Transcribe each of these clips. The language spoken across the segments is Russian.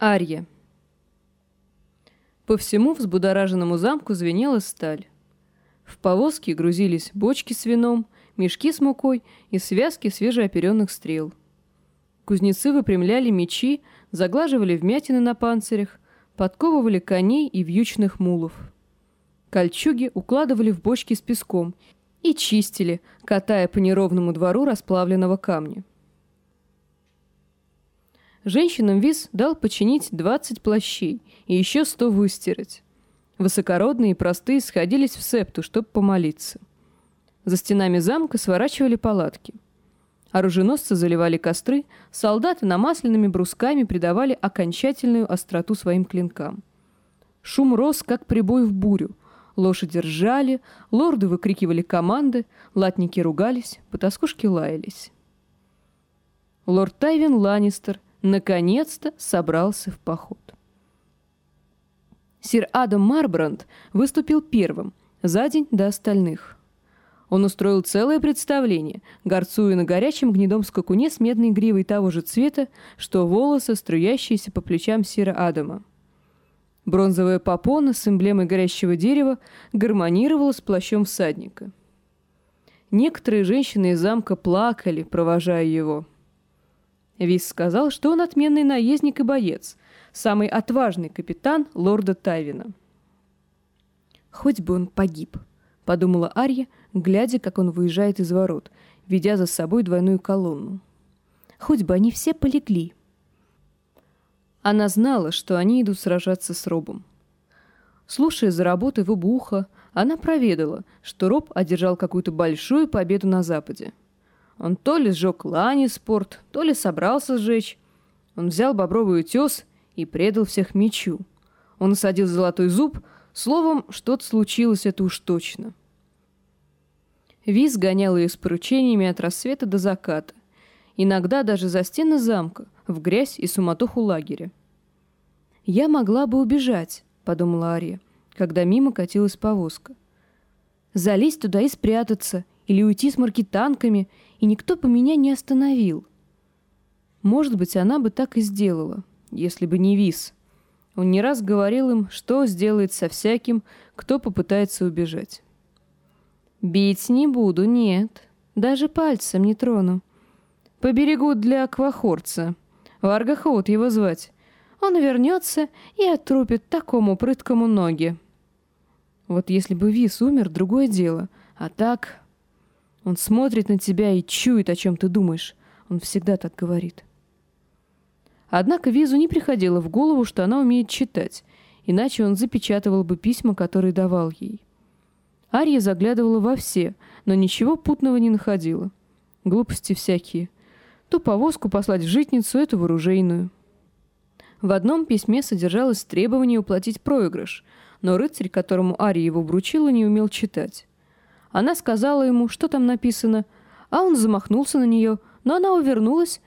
Арья. По всему взбудораженному замку звенела сталь. В повозке грузились бочки с вином, мешки с мукой и связки свежеоперенных стрел. Кузнецы выпрямляли мечи, заглаживали вмятины на панцирях, подковывали коней и вьючных мулов. Кольчуги укладывали в бочки с песком и чистили, катая по неровному двору расплавленного камня. Женщинам Виз дал починить 20 плащей и еще 100 выстирать. Высокородные и простые сходились в септу, чтобы помолиться. За стенами замка сворачивали палатки. Оруженосцы заливали костры, солдаты намасленными брусками придавали окончательную остроту своим клинкам. Шум рос, как прибой в бурю. Лошади ржали, лорды выкрикивали команды, латники ругались, потаскушки лаялись. Лорд Тайвин Ланнистер наконец-то собрался в поход. Сир Адам Марбранд выступил первым, за день до остальных. Он устроил целое представление, горцуя на горячем гнедом скакуне с медной гривой того же цвета, что волосы, струящиеся по плечам сира Адама. Бронзовая попона с эмблемой горящего дерева гармонировала с плащом всадника. Некоторые женщины из замка плакали, провожая его – Вис сказал, что он отменный наездник и боец, самый отважный капитан лорда Тайвина. «Хоть бы он погиб», — подумала Арья, глядя, как он выезжает из ворот, ведя за собой двойную колонну. «Хоть бы они все полегли». Она знала, что они идут сражаться с Робом. Слушая за работой в оба уха, она проведала, что Роб одержал какую-то большую победу на Западе. Он то ли сжег лани спорт, то ли собрался сжечь. Он взял бобровый утес и предал всех мечу. Он осадил золотой зуб, словом, что-то случилось, это уж точно. Виз гонял ее с поручениями от рассвета до заката, иногда даже за стены замка, в грязь и суматоху лагеря. «Я могла бы убежать», — подумала Ария, когда мимо катилась повозка. «Залезть туда и спрятаться, или уйти с маркетанками, и никто бы меня не остановил. Может быть, она бы так и сделала, если бы не Виз. Он не раз говорил им, что сделает со всяким, кто попытается убежать. «Бить не буду, нет. Даже пальцем не трону. Поберегу для аквахорца. Варгахоут его звать. Он вернется и отрубит такому прыткому ноги». Вот если бы Виз умер, другое дело. А так... Он смотрит на тебя и чует, о чем ты думаешь. Он всегда так говорит. Однако Визу не приходило в голову, что она умеет читать, иначе он запечатывал бы письма, которые давал ей. Ария заглядывала во все, но ничего путного не находила. Глупости всякие. Ту повозку послать в житницу, эту вооружейную. В одном письме содержалось требование уплатить проигрыш, но рыцарь, которому Ария его вручила, не умел читать. Она сказала ему, что там написано, а он замахнулся на нее, но она увернулась,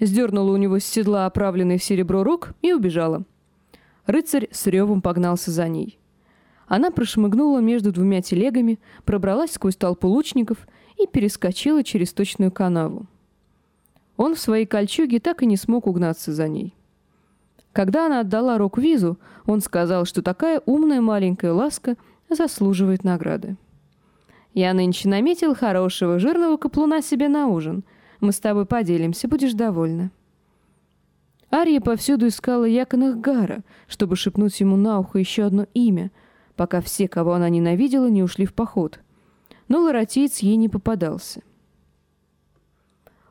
сдернула у него с седла оправленный в серебро рук и убежала. Рыцарь с ревом погнался за ней. Она прошмыгнула между двумя телегами, пробралась сквозь толпу лучников и перескочила через точную канаву. Он в своей кольчуге так и не смог угнаться за ней. Когда она отдала руку Визу, он сказал, что такая умная маленькая ласка заслуживает награды. Я нынче наметил хорошего жирного каплуна себе на ужин. Мы с тобой поделимся, будешь довольна». Ария повсюду искала Яконах Гара, чтобы шепнуть ему на ухо еще одно имя, пока все, кого она ненавидела, не ушли в поход. Но ларатиец ей не попадался.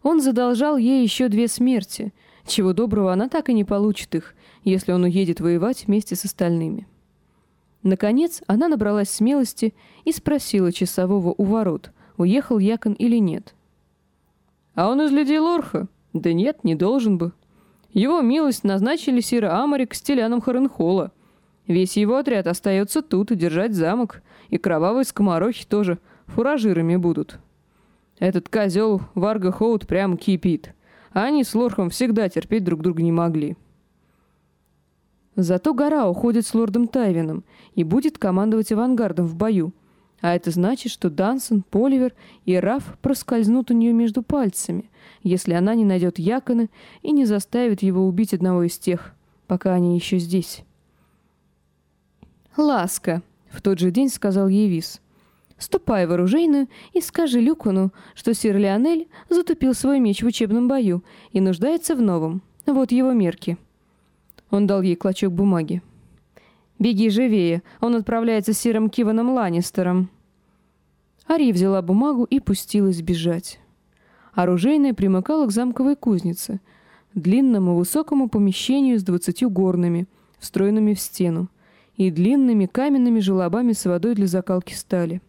Он задолжал ей еще две смерти, чего доброго она так и не получит их, если он уедет воевать вместе с остальными. Наконец она набралась смелости и спросила часового у ворот, уехал Якон или нет. «А он из людей Лорха?» «Да нет, не должен бы». Его милость назначили Сира Амари к стеляном Харенхола. Весь его отряд остается тут и держать замок, и кровавые скоморохи тоже фуражирами будут. Этот козел Варга Хоут прям кипит. А они с Лорхом всегда терпеть друг друга не могли. Зато гора уходит с лордом Тайвином и будет командовать авангардом в бою. А это значит, что Дансон, Поливер и Раф проскользнут у нее между пальцами, если она не найдет Якона и не заставит его убить одного из тех, пока они еще здесь. «Ласка», — в тот же день сказал ей Вис. «Ступай в оружейную и скажи Люкуну, что сир Леонель затупил свой меч в учебном бою и нуждается в новом. Вот его мерки». Он дал ей клочок бумаги. «Беги живее, он отправляется с сиром Киваном Ланнистером». Ария взяла бумагу и пустилась бежать. Оружейная примыкала к замковой кузнице, длинному высокому помещению с двадцатью горными, встроенными в стену и длинными каменными желобами с водой для закалки стали.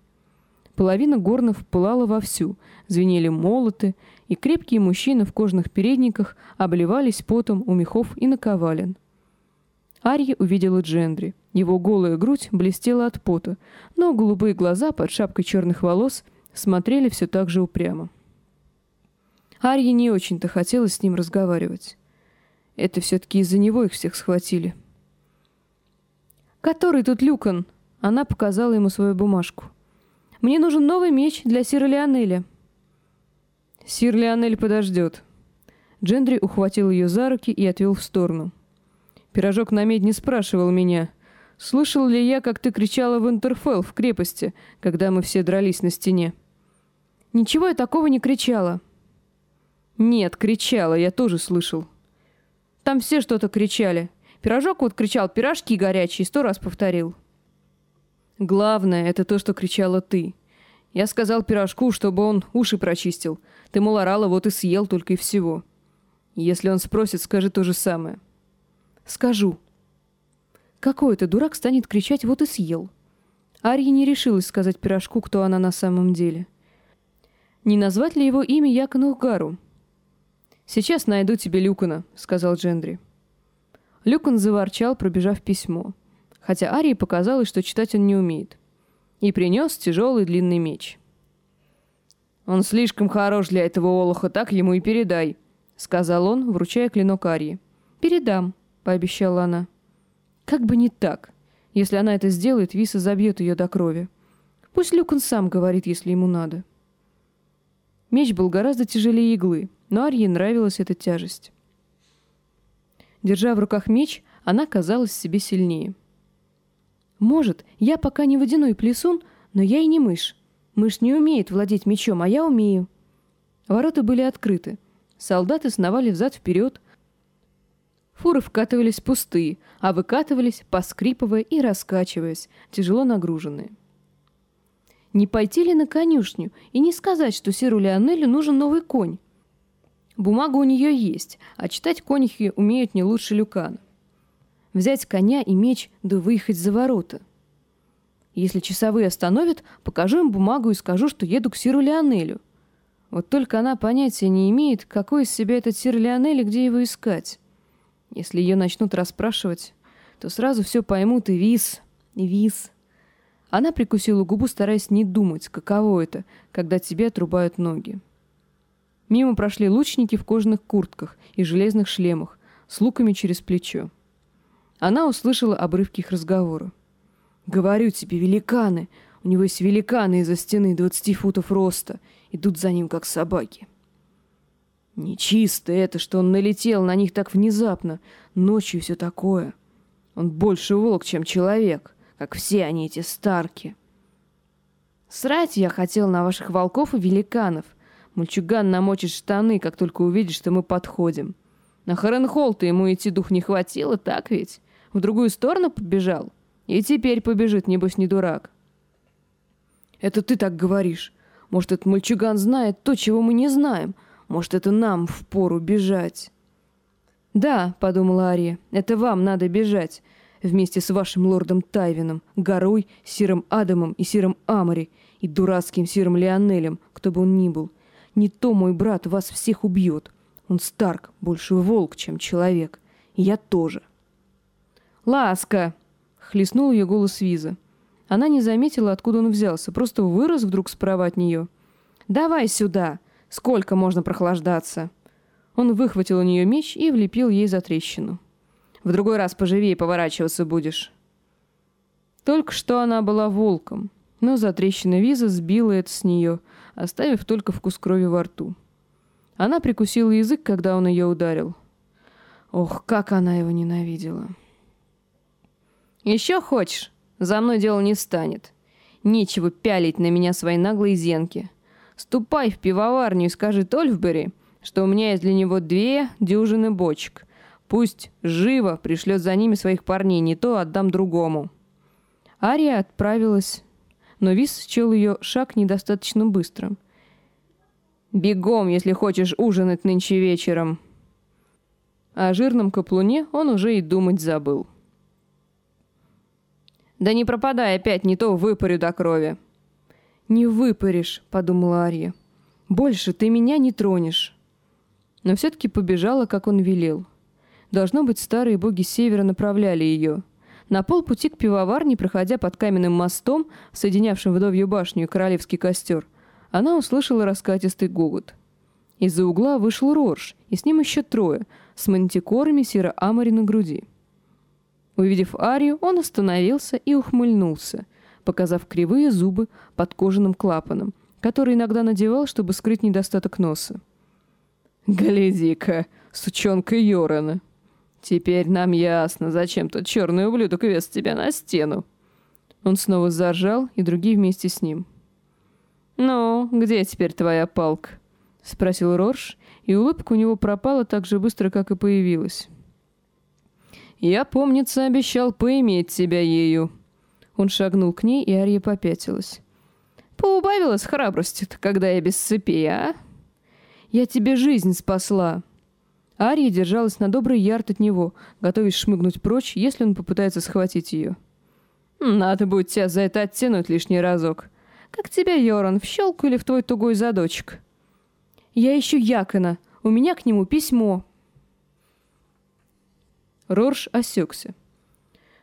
Половина горнов пылала вовсю, звенели молоты, и крепкие мужчины в кожаных передниках обливались потом у мехов и наковален. Арья увидела Джендри. Его голая грудь блестела от пота, но голубые глаза под шапкой черных волос смотрели все так же упрямо. Арье не очень-то хотелось с ним разговаривать. Это все-таки из-за него их всех схватили. «Который тут Люкан?» Она показала ему свою бумажку. «Мне нужен новый меч для Сира Леонеля». «Сир Леонель подождет». Джендри ухватил ее за руки и отвел в сторону. «Пирожок на медне спрашивал меня, слышал ли я, как ты кричала в Интерфелл в крепости, когда мы все дрались на стене?» «Ничего я такого не кричала». «Нет, кричала, я тоже слышал». «Там все что-то кричали. Пирожок вот кричал «пирожки горячие», сто раз повторил. Главное — это то, что кричала ты. Я сказал пирожку, чтобы он уши прочистил. Ты, мол, орала, вот и съел только и всего. Если он спросит, скажи то же самое. Скажу. Какой это дурак станет кричать «вот и съел»? Арья не решилась сказать пирожку, кто она на самом деле. Не назвать ли его имя Якону Гару? «Сейчас найду тебе Люкана», — сказал Джендри. Люкан заворчал, пробежав письмо. Хотя Арии показалось, что читать он не умеет. И принес тяжелый длинный меч. «Он слишком хорош для этого олуха, так ему и передай», — сказал он, вручая клинок Арии. «Передам», — пообещала она. «Как бы не так. Если она это сделает, Виса забьет ее до крови. Пусть Люкан сам говорит, если ему надо». Меч был гораздо тяжелее иглы, но Арье нравилась эта тяжесть. Держа в руках меч, она казалась себе сильнее. «Может, я пока не водяной плесун, но я и не мышь. Мышь не умеет владеть мечом, а я умею». Ворота были открыты. Солдаты сновали взад-вперед. Фуры вкатывались пустые, а выкатывались, поскрипывая и раскачиваясь, тяжело нагруженные. Не пойти ли на конюшню и не сказать, что Сиру Леонелю нужен новый конь? Бумага у нее есть, а читать конюхи умеют не лучше Люкана. Взять коня и меч, да выехать за ворота. Если часовые остановят, покажу им бумагу и скажу, что еду к Сиру Леонелю. Вот только она понятия не имеет, какой из себя этот Сир Леонель и где его искать. Если ее начнут расспрашивать, то сразу все поймут и виз, и виз. Она прикусила губу, стараясь не думать, каково это, когда тебе отрубают ноги. Мимо прошли лучники в кожаных куртках и железных шлемах, с луками через плечо. Она услышала обрывки их разговора. «Говорю тебе, великаны! У него есть великаны из-за стены двадцати футов роста. Идут за ним, как собаки». «Нечисто это, что он налетел на них так внезапно. Ночью все такое. Он больше волк, чем человек, как все они, эти старки». «Срать я хотел на ваших волков и великанов», Мальчуган намочит штаны, как только увидит, что мы подходим. На Харенхолл-то ему идти дух не хватило, так ведь? В другую сторону побежал? И теперь побежит, небось, не дурак. Это ты так говоришь. Может, этот мальчуган знает то, чего мы не знаем. Может, это нам впору бежать. Да, подумала Ария, это вам надо бежать. Вместе с вашим лордом Тайвином, Горой, Сиром Адамом и Сиром Амори, и дурацким Сиром Леонелем, кто бы он ни был — не то мой брат вас всех убьет. Он Старк, больше волк, чем человек. И я тоже. «Ласка!» — хлестнул ее голос Виза. Она не заметила, откуда он взялся, просто вырос вдруг справа от нее. «Давай сюда! Сколько можно прохлаждаться?» Он выхватил у нее меч и влепил ей за трещину. «В другой раз поживее поворачиваться будешь». Только что она была волком, но затрещина виза сбила это с нее, оставив только вкус крови во рту. Она прикусила язык, когда он ее ударил. Ох, как она его ненавидела. «Еще хочешь? За мной дело не станет. Нечего пялить на меня свои наглые зенки. Ступай в пивоварню и скажи Тольфбери, что у меня есть для него две дюжины бочек. Пусть живо пришлет за ними своих парней, не то отдам другому». Ария отправилась, но Вис счел ее шаг недостаточно быстрым. «Бегом, если хочешь ужинать нынче вечером!» О жирном каплуне он уже и думать забыл. «Да не пропадай опять, не то выпарю до крови!» «Не выпаришь», — подумала Ария. «Больше ты меня не тронешь». Но все-таки побежала, как он велел. Должно быть, старые боги севера направляли ее. На полпути к пивоварне, проходя под каменным мостом, соединявшим вдовью башню и королевский костер, она услышала раскатистый гогот. Из-за угла вышел Рорж, и с ним еще трое, с мантикорами Сира Амари на груди. Увидев Арию, он остановился и ухмыльнулся, показав кривые зубы под кожаным клапаном, который иногда надевал, чтобы скрыть недостаток носа. «Гляди-ка, сучонка Йорана! Теперь нам ясно, зачем тот черный ублюдок вез тебя на стену!» Он снова заржал, и другие вместе с ним. «Ну, где теперь твоя палка?» — спросил Рорш, и улыбка у него пропала так же быстро, как и появилась. «Я, помнится, обещал поиметь тебя ею». Он шагнул к ней, и Ария попятилась. «Поубавилась храбрости-то, когда я без цепи, а?» «Я тебе жизнь спасла!» Ария держалась на добрый ярд от него, готовясь шмыгнуть прочь, если он попытается схватить ее. «Надо будет тебя за это оттянуть лишний разок. Как тебя, Йоран, в щелку или в твой тугой задочек?» «Я ищу Якона. У меня к нему письмо». Рорш осекся.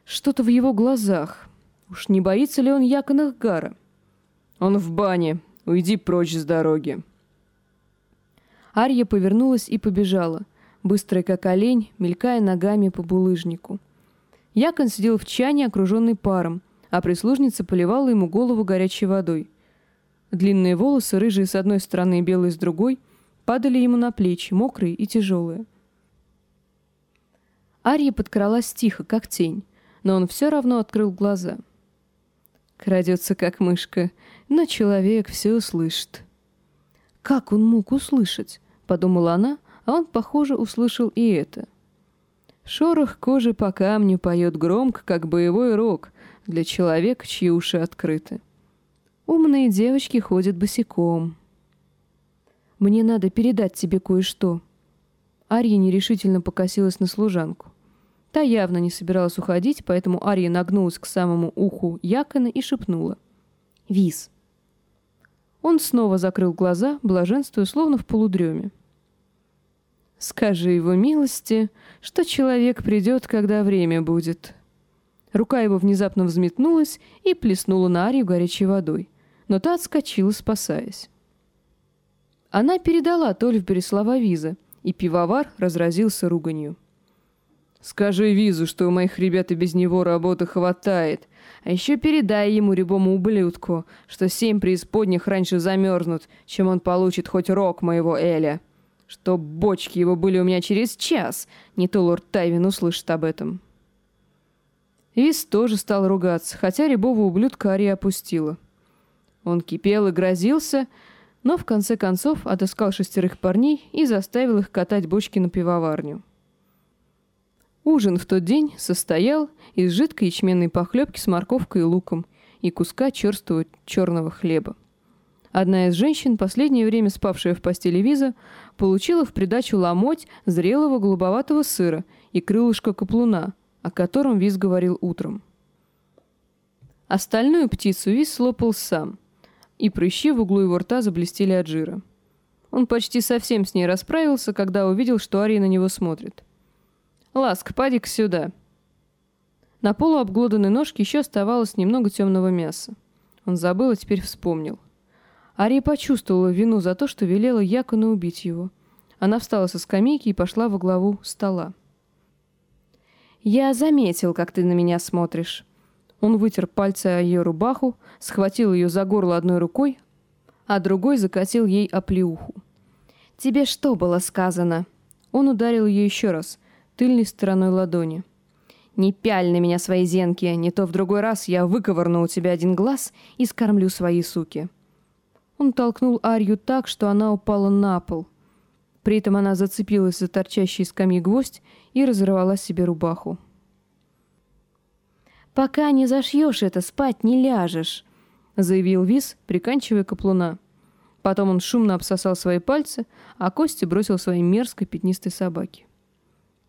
Что-то в его глазах. Уж не боится ли он Якона Гара? «Он в бане. Уйди прочь с дороги». Арья повернулась и побежала, быстрая как олень, мелькая ногами по булыжнику. Якон сидел в чане, окруженный паром, а прислужница поливала ему голову горячей водой. Длинные волосы, рыжие с одной стороны и белые с другой, падали ему на плечи, мокрые и тяжелые. Арья подкралась тихо, как тень, но он все равно открыл глаза. Крадется, как мышка, но человек все услышит. «Как он мог услышать?» — подумала она, а он, похоже, услышал и это. Шорох кожи по камню поет громко, как боевой рог, для человека, чьи уши открыты. Умные девочки ходят босиком. «Мне надо передать тебе кое-что». Ария нерешительно покосилась на служанку. Та явно не собиралась уходить, поэтому Ария нагнулась к самому уху Якона и шепнула. «Виз». Он снова закрыл глаза, блаженствуя, словно в полудреме. «Скажи его милости, что человек придет, когда время будет». Рука его внезапно взметнулась и плеснула на Арию горячей водой, но та отскочила, спасаясь. Она передала Тольфбери слова Виза, и пивовар разразился руганью. «Скажи Визу, что у моих ребят и без него работы хватает, а еще передай ему рябому ублюдку, что семь преисподних раньше замерзнут, чем он получит хоть рог моего Эля. Что бочки его были у меня через час, не то лорд Тайвин услышит об этом». Виз тоже стал ругаться, хотя рябого ублюдка Ария опустила. Он кипел и грозился, но в конце концов отыскал шестерых парней и заставил их катать бочки на пивоварню. Ужин в тот день состоял из жидкой ячменной похлебки с морковкой и луком и куска черствого черного хлеба. Одна из женщин, последнее время спавшая в постели Виза, получила в придачу ломоть зрелого голубоватого сыра и крылышко каплуна, о котором Виз говорил утром. Остальную птицу Виз слопал сам, и прыщи в углу его рта заблестели от жира. Он почти совсем с ней расправился, когда увидел, что Ария на него смотрит. «Ласк, поди-ка сюда!» На полу обглоданной ножки еще оставалось немного темного мяса. Он забыл и теперь вспомнил. Ария почувствовала вину за то, что велела Якону убить его. Она встала со скамейки и пошла во главу стола. «Я заметил, как ты на меня смотришь. Он вытер пальцы о ее рубаху, схватил ее за горло одной рукой, а другой закатил ей оплеуху. «Тебе что было сказано?» Он ударил ее еще раз, тыльной стороной ладони. «Не пяль на меня свои зенки, не то в другой раз я выковырну у тебя один глаз и скормлю свои суки». Он толкнул Арью так, что она упала на пол. При этом она зацепилась за торчащий из скамьи гвоздь и разорвала себе рубаху. «Пока не зашьешь это, спать не ляжешь», — заявил Вис, приканчивая каплуна. Потом он шумно обсосал свои пальцы, а кости бросил своей мерзкой пятнистой собаке.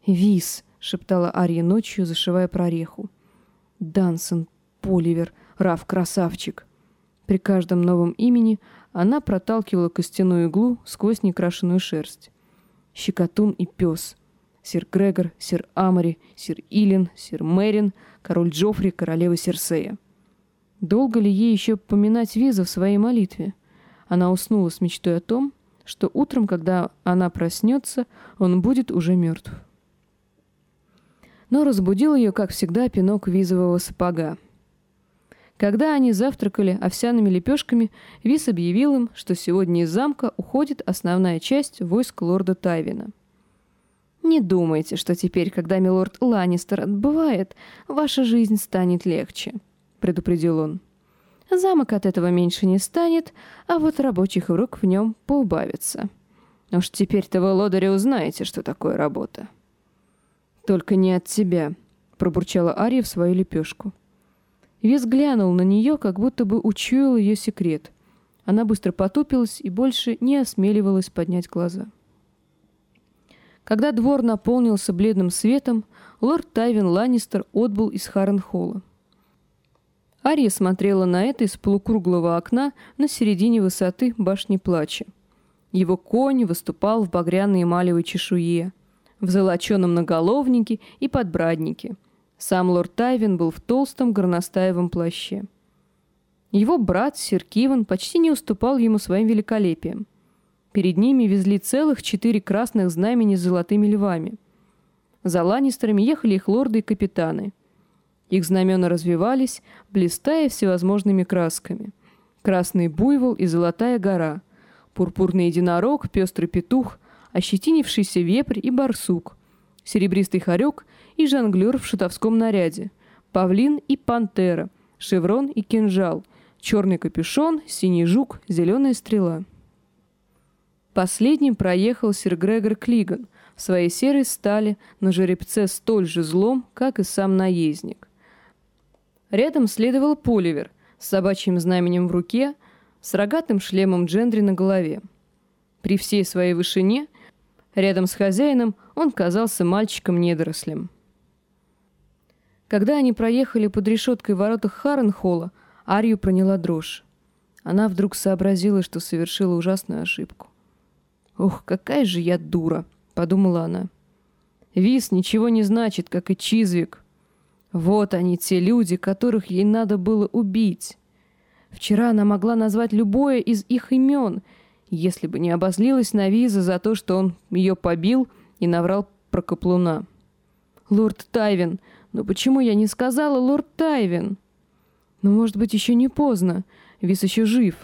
«Вис!» — шептала Ария ночью, зашивая прореху. «Дансон, Поливер, Раф, красавчик!» При каждом новом имени она проталкивала костяную иглу сквозь некрашенную шерсть. Щекотун и пес. Сир Грегор, сир Амари, сир Илин, сир Мэрин, король Джоффри, королева Серсея. Долго ли ей еще поминать Виза в своей молитве? Она уснула с мечтой о том, что утром, когда она проснется, он будет уже мертв. Но разбудил ее, как всегда, пинок визового сапога. Когда они завтракали овсяными лепешками, Вис объявил им, что сегодня из замка уходит основная часть войск лорда Тайвина. «Не думайте, что теперь, когда милорд Ланнистер отбывает, ваша жизнь станет легче», — предупредил он. Замок от этого меньше не станет, а вот рабочих рук в нем поубавится. Уж теперь-то вы, лодыри, узнаете, что такое работа. «Только не от тебя», — пробурчала Ария в свою лепешку. Вес глянул на нее, как будто бы учуял ее секрет. Она быстро потупилась и больше не осмеливалась поднять глаза. Когда двор наполнился бледным светом, лорд Тайвин Ланнистер отбыл из Харренхолла. Ария смотрела на это из полукруглого окна на середине высоты башни плача. Его конь выступал в багряной эмалевой чешуе, в золоченом наголовнике и подбраднике. Сам лорд Тайвин был в толстом горностаевом плаще. Его брат, сир Киван, почти не уступал ему своим великолепием. Перед ними везли целых четыре красных знамени с золотыми львами. За Ланнистерами ехали их лорды и капитаны – их знамена развивались, блистая всевозможными красками. Красный буйвол и золотая гора, пурпурный единорог, пестрый петух, ощетинившийся вепрь и барсук, серебристый хорек и жонглер в шутовском наряде, павлин и пантера, шеврон и кинжал, черный капюшон, синий жук, зеленая стрела. Последним проехал сир Грегор Клиган в своей серой стали на жеребце столь же злом, как и сам наездник. Рядом следовал Поливер с собачьим знаменем в руке, с рогатым шлемом Джендри на голове. При всей своей вышине, рядом с хозяином, он казался мальчиком-недорослем. Когда они проехали под решеткой воротах Харренхолла, Арию проняла дрожь. Она вдруг сообразила, что совершила ужасную ошибку. «Ух, какая же я дура!» — подумала она. «Вис ничего не значит, как и Чизвик. Вот они, те люди, которых ей надо было убить. Вчера она могла назвать любое из их имен, если бы не обозлилась на Виза за то, что он ее побил и наврал про каплуна. «Лорд Тайвин! Но почему я не сказала лорд Тайвин?» «Ну, может быть, еще не поздно. Виз еще жив.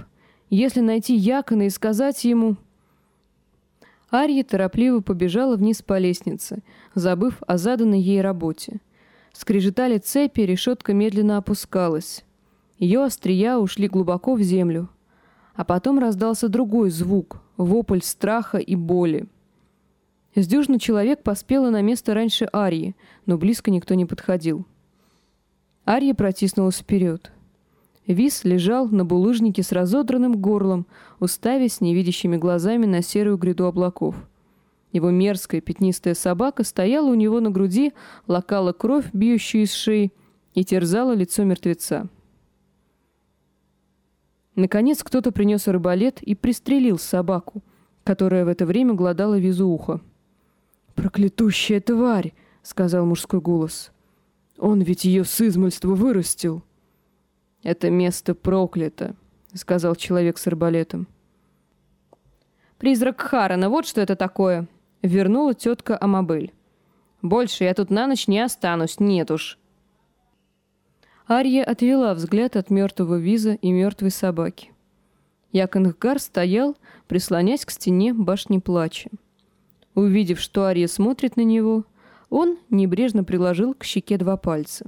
Если найти Якона и сказать ему...» Арья торопливо побежала вниз по лестнице, забыв о заданной ей работе. Скрежетали цепи, решетка медленно опускалась. Ее острия ушли глубоко в землю. А потом раздался другой звук — вопль страха и боли. С человек поспела на место раньше Арии, но близко никто не подходил. Ария протиснулась вперед. Вис лежал на булыжнике с разодранным горлом, уставясь невидящими глазами на серую гряду облаков — его мерзкая пятнистая собака стояла у него на груди, лакала кровь, бьющую из шеи, и терзала лицо мертвеца. Наконец кто-то принес арбалет и пристрелил собаку, которая в это время глодала визуха. «Проклятущая тварь!» — сказал мужской голос. «Он ведь ее с измольства вырастил!» «Это место проклято!» — сказал человек с арбалетом. «Призрак Харана, вот что это такое!» Вернула тетка Амабель. «Больше я тут на ночь не останусь, нет уж». Ария отвела взгляд от мертвого виза и мертвой собаки. Яконгар стоял, прислонясь к стене башни плача. Увидев, что Ария смотрит на него, Он небрежно приложил к щеке два пальца.